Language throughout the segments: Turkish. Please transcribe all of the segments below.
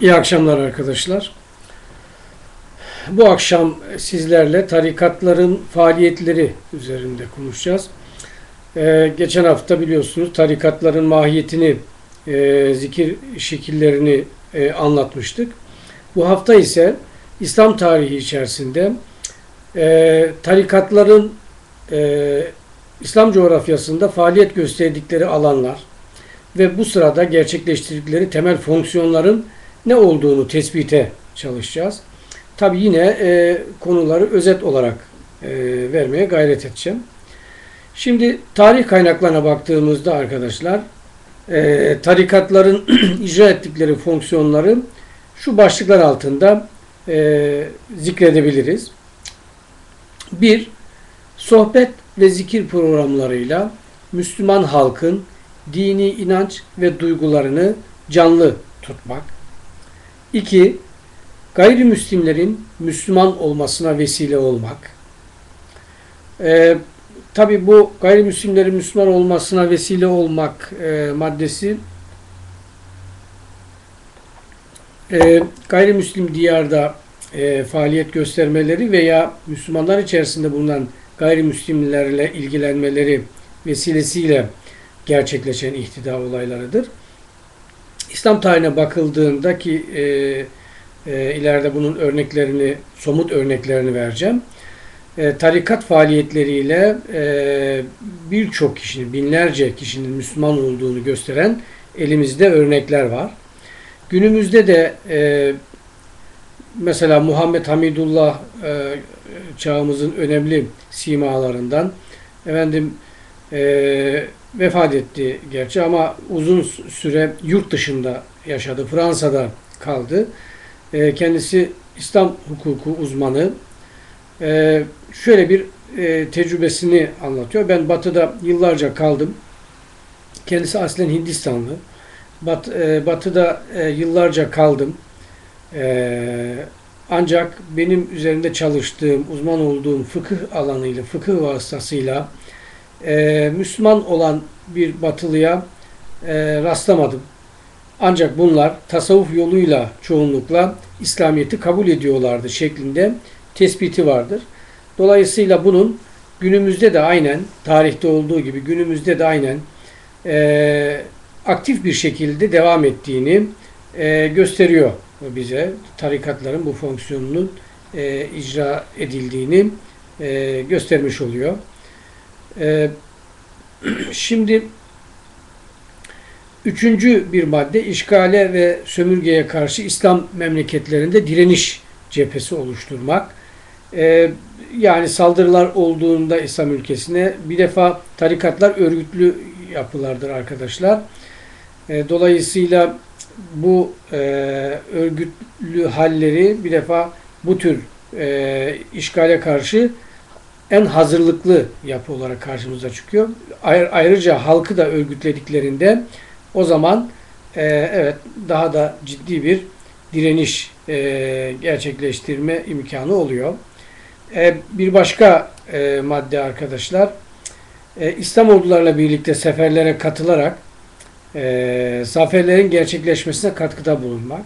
İyi akşamlar arkadaşlar. Bu akşam sizlerle tarikatların faaliyetleri üzerinde konuşacağız. Ee, geçen hafta biliyorsunuz tarikatların mahiyetini, e, zikir şekillerini e, anlatmıştık. Bu hafta ise İslam tarihi içerisinde e, tarikatların e, İslam coğrafyasında faaliyet gösterdikleri alanlar ve bu sırada gerçekleştirdikleri temel fonksiyonların ne olduğunu tespite çalışacağız. Tabi yine e, konuları özet olarak e, vermeye gayret edeceğim. Şimdi tarih kaynaklarına baktığımızda arkadaşlar e, tarikatların icra ettikleri fonksiyonları şu başlıklar altında e, zikredebiliriz. Bir, sohbet ve zikir programlarıyla Müslüman halkın dini inanç ve duygularını canlı tutmak. 2. Gayrimüslimlerin Müslüman olmasına vesile olmak. Ee, Tabi bu gayrimüslimlerin Müslüman olmasına vesile olmak e, maddesi e, gayrimüslim diyarda e, faaliyet göstermeleri veya Müslümanlar içerisinde bulunan gayrimüslimlerle ilgilenmeleri vesilesiyle gerçekleşen ihtida olaylarıdır. İslam tarihine bakıldığında ki e, e, ileride bunun örneklerini, somut örneklerini vereceğim. E, tarikat faaliyetleriyle e, birçok kişinin, binlerce kişinin Müslüman olduğunu gösteren elimizde örnekler var. Günümüzde de e, mesela Muhammed Hamidullah e, çağımızın önemli simalarından efendim e, vefat etti gerçi ama uzun süre yurt dışında yaşadı. Fransa'da kaldı. E, kendisi İslam hukuku uzmanı. E, şöyle bir e, tecrübesini anlatıyor. Ben Batı'da yıllarca kaldım. Kendisi aslen Hindistanlı. Bat, e, batı'da e, yıllarca kaldım. E, ancak benim üzerinde çalıştığım, uzman olduğum fıkıh alanıyla, fıkıh vasıtasıyla e, Müslüman olan bir batılıya e, rastlamadım. Ancak bunlar tasavvuf yoluyla çoğunlukla İslamiyet'i kabul ediyorlardı şeklinde tespiti vardır. Dolayısıyla bunun günümüzde de aynen, tarihte olduğu gibi günümüzde de aynen e, aktif bir şekilde devam ettiğini e, gösteriyor bize. Tarikatların bu fonksiyonunun e, icra edildiğini e, göstermiş oluyor. E, şimdi üçüncü bir madde işgale ve sömürgeye karşı İslam memleketlerinde direniş cephesi oluşturmak. E, yani saldırılar olduğunda İslam ülkesine bir defa tarikatlar örgütlü yapılardır arkadaşlar. E, dolayısıyla bu e, örgütlü halleri bir defa bu tür e, işgale karşı en hazırlıklı yapı olarak karşımıza çıkıyor. Ayrıca halkı da örgütlediklerinde o zaman e, evet daha da ciddi bir direniş e, gerçekleştirme imkanı oluyor. E, bir başka e, madde arkadaşlar e, İslam ordularla birlikte seferlere katılarak e, zaferlerin gerçekleşmesine katkıda bulunmak.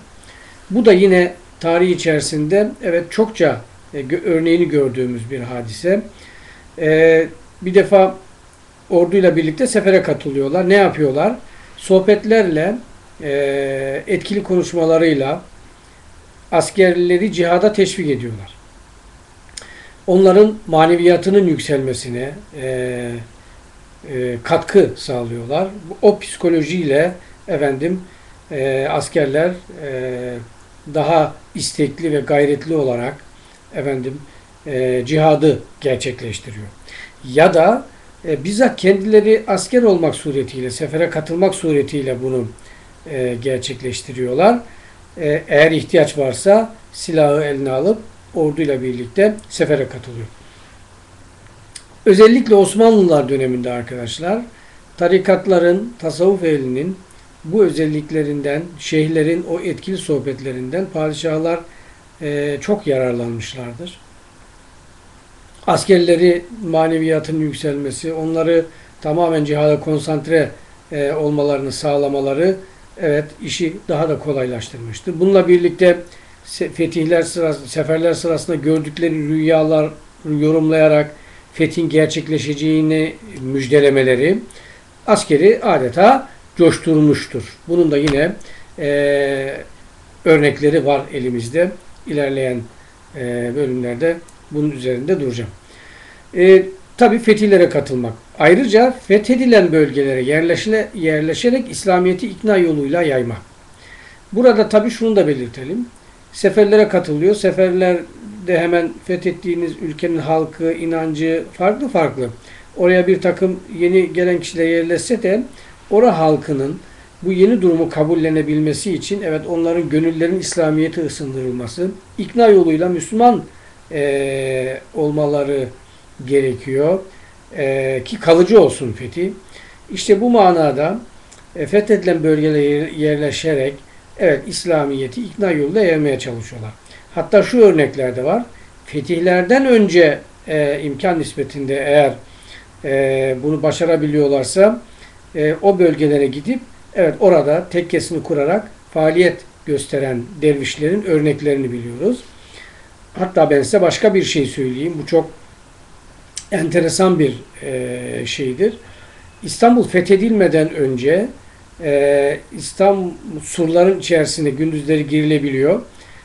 Bu da yine tarih içerisinde evet çokça e, örneğini gördüğümüz bir hadise. E, bir defa orduyla birlikte sefere katılıyorlar. Ne yapıyorlar? Sohbetlerle, e, etkili konuşmalarıyla askerleri cihada teşvik ediyorlar. Onların maneviyatının yükselmesine katkı sağlıyorlar. O psikolojiyle efendim askerler daha istekli ve gayretli olarak efendim e, cihadı gerçekleştiriyor. Ya da e, bizzat kendileri asker olmak suretiyle, sefere katılmak suretiyle bunu e, gerçekleştiriyorlar. E, eğer ihtiyaç varsa silahı eline alıp orduyla birlikte sefere katılıyor. Özellikle Osmanlılar döneminde arkadaşlar tarikatların, tasavvuf ehlinin bu özelliklerinden, şeyhlerin o etkili sohbetlerinden padişahlar e, çok yararlanmışlardır. Askerleri maneviyatın yükselmesi, onları tamamen cihada konsantre e, olmalarını sağlamaları evet işi daha da kolaylaştırmıştır. Bununla birlikte fetihler sırasında, seferler sırasında gördükleri rüyalar yorumlayarak fethin gerçekleşeceğini müjdelemeleri askeri adeta coşturmuştur. Bunun da yine e, örnekleri var elimizde. İlerleyen e, bölümlerde bunun üzerinde duracağım. E, Tabi fetihlere katılmak. Ayrıca fethedilen bölgelere yerleşine, yerleşerek İslamiyet'i ikna yoluyla yaymak. Burada tabi şunu da belirtelim. Seferlere katılıyor. Seferlerde hemen fethettiğiniz ülkenin halkı, inancı farklı farklı. Oraya bir takım yeni gelen kişiler yerleşse de ora halkının bu yeni durumu kabullenebilmesi için evet onların gönüllerin İslamiyet'e ısındırılması, ikna yoluyla Müslüman e, olmaları gerekiyor e, ki kalıcı olsun fethi. İşte bu manada e, fethedilen bölgelere yerleşerek evet İslamiyet'i ikna yoluyla yaymaya çalışıyorlar. Hatta şu örneklerde var. Fetihlerden önce e, imkan nispetinde eğer e, bunu başarabiliyorlarsa e, o bölgelere gidip evet orada tekkesini kurarak faaliyet gösteren dervişlerin örneklerini biliyoruz. Hatta ben size başka bir şey söyleyeyim. Bu çok enteresan bir e, şeydir. İstanbul fethedilmeden önce e, İstanbul surların içerisine gündüzleri girilebiliyor.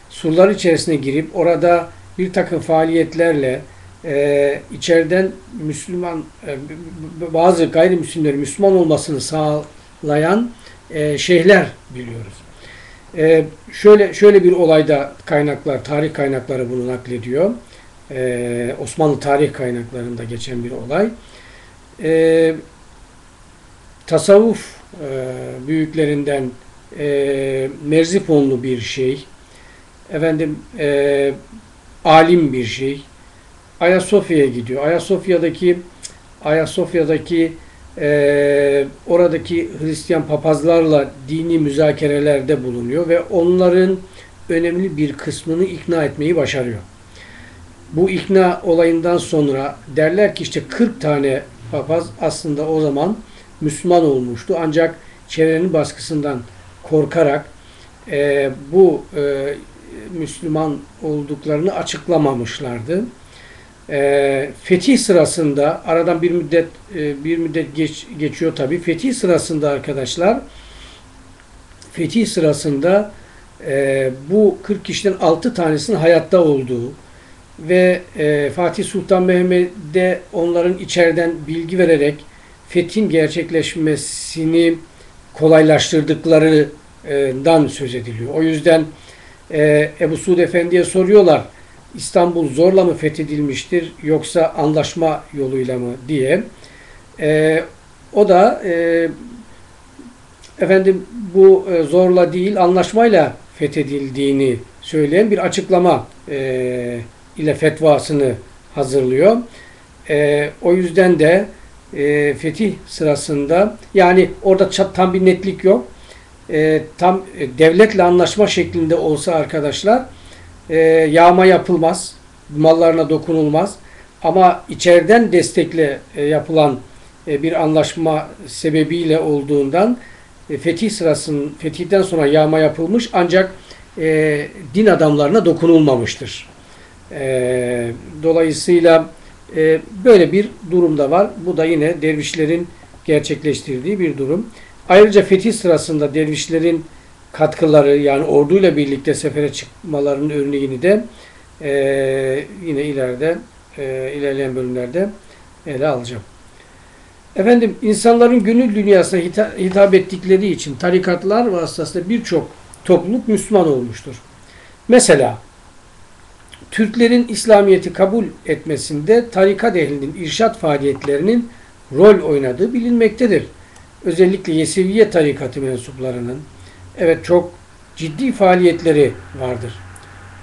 Surlar içerisine girip orada bir takım faaliyetlerle e, içeriden Müslüman e, bazı gayrimüslimlerin Müslüman olmasını sağlayan e, şeyhler biliyoruz. E, şöyle şöyle bir olayda kaynaklar, tarih kaynakları bunu naklediyor e, Osmanlı tarih kaynaklarında geçen bir olay. E, tasavvuf e, büyüklerinden e, Merzifonlu bir şey, efendim e, alim bir şey, Ayasofya'ya gidiyor. Ayasofya'daki Ayasofya'daki e, oradaki Hristiyan papazlarla dini müzakerelerde bulunuyor ve onların önemli bir kısmını ikna etmeyi başarıyor bu ikna olayından sonra derler ki işte 40 tane papaz aslında o zaman Müslüman olmuştu. Ancak çevrenin baskısından korkarak e, bu e, Müslüman olduklarını açıklamamışlardı. E, fetih sırasında aradan bir müddet e, bir müddet geç, geçiyor tabi. Fetih sırasında arkadaşlar fetih sırasında e, bu 40 kişiden 6 tanesinin hayatta olduğu ve e, Fatih Sultan Mehmet'e onların içeriden bilgi vererek fethin gerçekleşmesini kolaylaştırdıklarından söz ediliyor. O yüzden e, Ebu Suud Efendi'ye soruyorlar İstanbul zorla mı fethedilmiştir yoksa anlaşma yoluyla mı diye. E, o da e, efendim bu e, zorla değil anlaşmayla fethedildiğini söyleyen bir açıklama e, ile fetvasını hazırlıyor. E, o yüzden de e, fetih sırasında yani orada tam bir netlik yok. E, tam e, devletle anlaşma şeklinde olsa arkadaşlar e, yağma yapılmaz. Mallarına dokunulmaz. Ama içeriden destekle e, yapılan e, bir anlaşma sebebiyle olduğundan e, fetih sırasının fetihten sonra yağma yapılmış ancak e, din adamlarına dokunulmamıştır. E, dolayısıyla e, böyle bir durumda var. Bu da yine dervişlerin gerçekleştirdiği bir durum. Ayrıca fetih sırasında dervişlerin katkıları yani orduyla birlikte sefere çıkmalarının örneğini de e, yine ileride e, ilerleyen bölümlerde ele alacağım. Efendim insanların gönül dünyasına hitap ettikleri için tarikatlar vasıtasıyla birçok topluluk Müslüman olmuştur. Mesela Türklerin İslamiyet'i kabul etmesinde tarikat ehlinin irşat faaliyetlerinin rol oynadığı bilinmektedir. Özellikle Yeseviye tarikatı mensuplarının evet çok ciddi faaliyetleri vardır.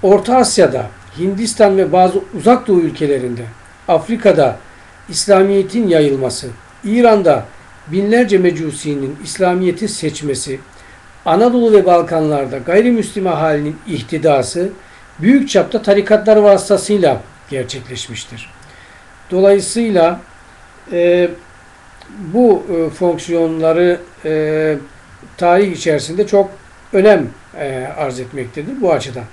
Orta Asya'da, Hindistan ve bazı uzak doğu ülkelerinde, Afrika'da İslamiyet'in yayılması, İran'da binlerce mecusinin İslamiyet'i seçmesi, Anadolu ve Balkanlarda gayrimüslim ahalinin ihtidası büyük çapta tarikatlar vasıtasıyla gerçekleşmiştir. Dolayısıyla e, bu e, fonksiyonları e, tarih içerisinde çok önem e, arz etmektedir bu açıdan.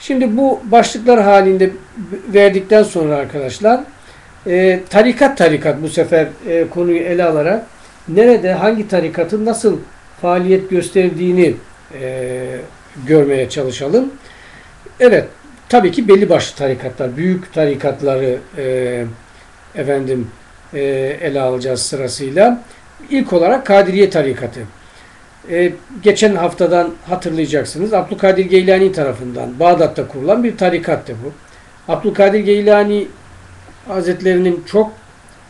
Şimdi bu başlıklar halinde verdikten sonra arkadaşlar e, tarikat tarikat bu sefer e, konuyu ele alarak nerede hangi tarikatın nasıl faaliyet gösterdiğini görmeye çalışalım. Evet tabii ki belli başlı tarikatlar, büyük tarikatları e, efendim ele alacağız sırasıyla. İlk olarak Kadiriye tarikatı. E, geçen haftadan hatırlayacaksınız. Abdülkadir Geylani tarafından Bağdat'ta kurulan bir tarikattı bu. Abdülkadir Geylani Hazretlerinin çok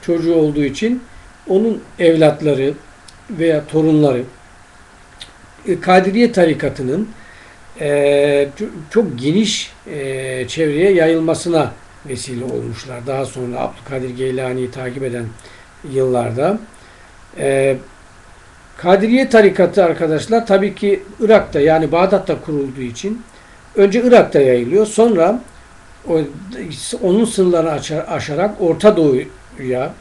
çocuğu olduğu için onun evlatları veya torunları e, Kadiriye tarikatının e, çok geniş e, çevreye yayılmasına vesile olmuşlar. Daha sonra Abdülkadir Geylani'yi takip eden yıllarda. E, Kadiriye tarikatı arkadaşlar tabii ki Irak'ta yani Bağdat'ta kurulduğu için önce Irak'ta yayılıyor. Sonra onun sınırlarını aşarak Orta Doğu'ya,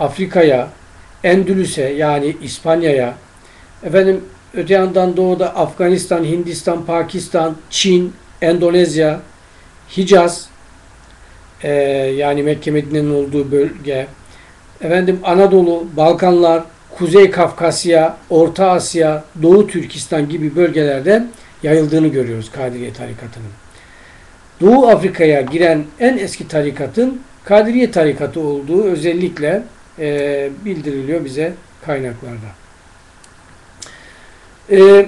Afrika'ya, Endülüs'e yani İspanya'ya, efendim öte yandan doğuda Afganistan, Hindistan, Pakistan, Çin, Endonezya, Hicaz, e, yani Mekke Medine'nin olduğu bölge, efendim Anadolu, Balkanlar, Kuzey Kafkasya, Orta Asya, Doğu Türkistan gibi bölgelerde yayıldığını görüyoruz Kadiriye tarikatının. Doğu Afrika'ya giren en eski tarikatın Kadiriye tarikatı olduğu özellikle e, bildiriliyor bize kaynaklarda. E,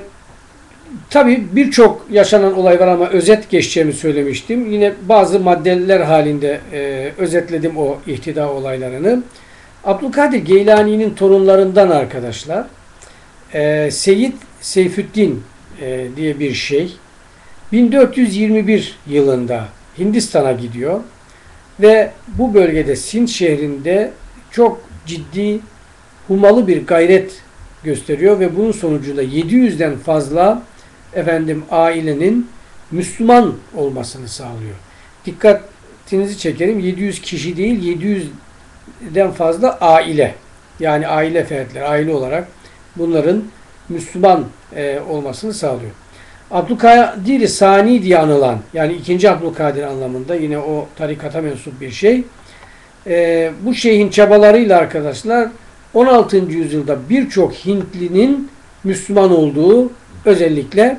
Tabi birçok yaşanan olay var ama özet geçeceğimi söylemiştim. Yine bazı maddeler halinde e, özetledim o ihtida olaylarını. Abdülkadir Geylani'nin torunlarından arkadaşlar e, Seyyid Seyfüddin e, diye bir şey 1421 yılında Hindistan'a gidiyor ve bu bölgede Sint şehrinde çok ciddi humalı bir gayret gösteriyor ve bunun sonucunda 700'den fazla efendim ailenin Müslüman olmasını sağlıyor. Dikkatinizi çekerim 700 kişi değil 700'den fazla aile yani aile fertleri aile olarak bunların Müslüman e, olmasını sağlıyor. Abdülkadir Sani diye anılan yani ikinci Abdülkadir anlamında yine o tarikata mensup bir şey. E, bu şeyhin çabalarıyla arkadaşlar 16. yüzyılda birçok Hintlinin Müslüman olduğu özellikle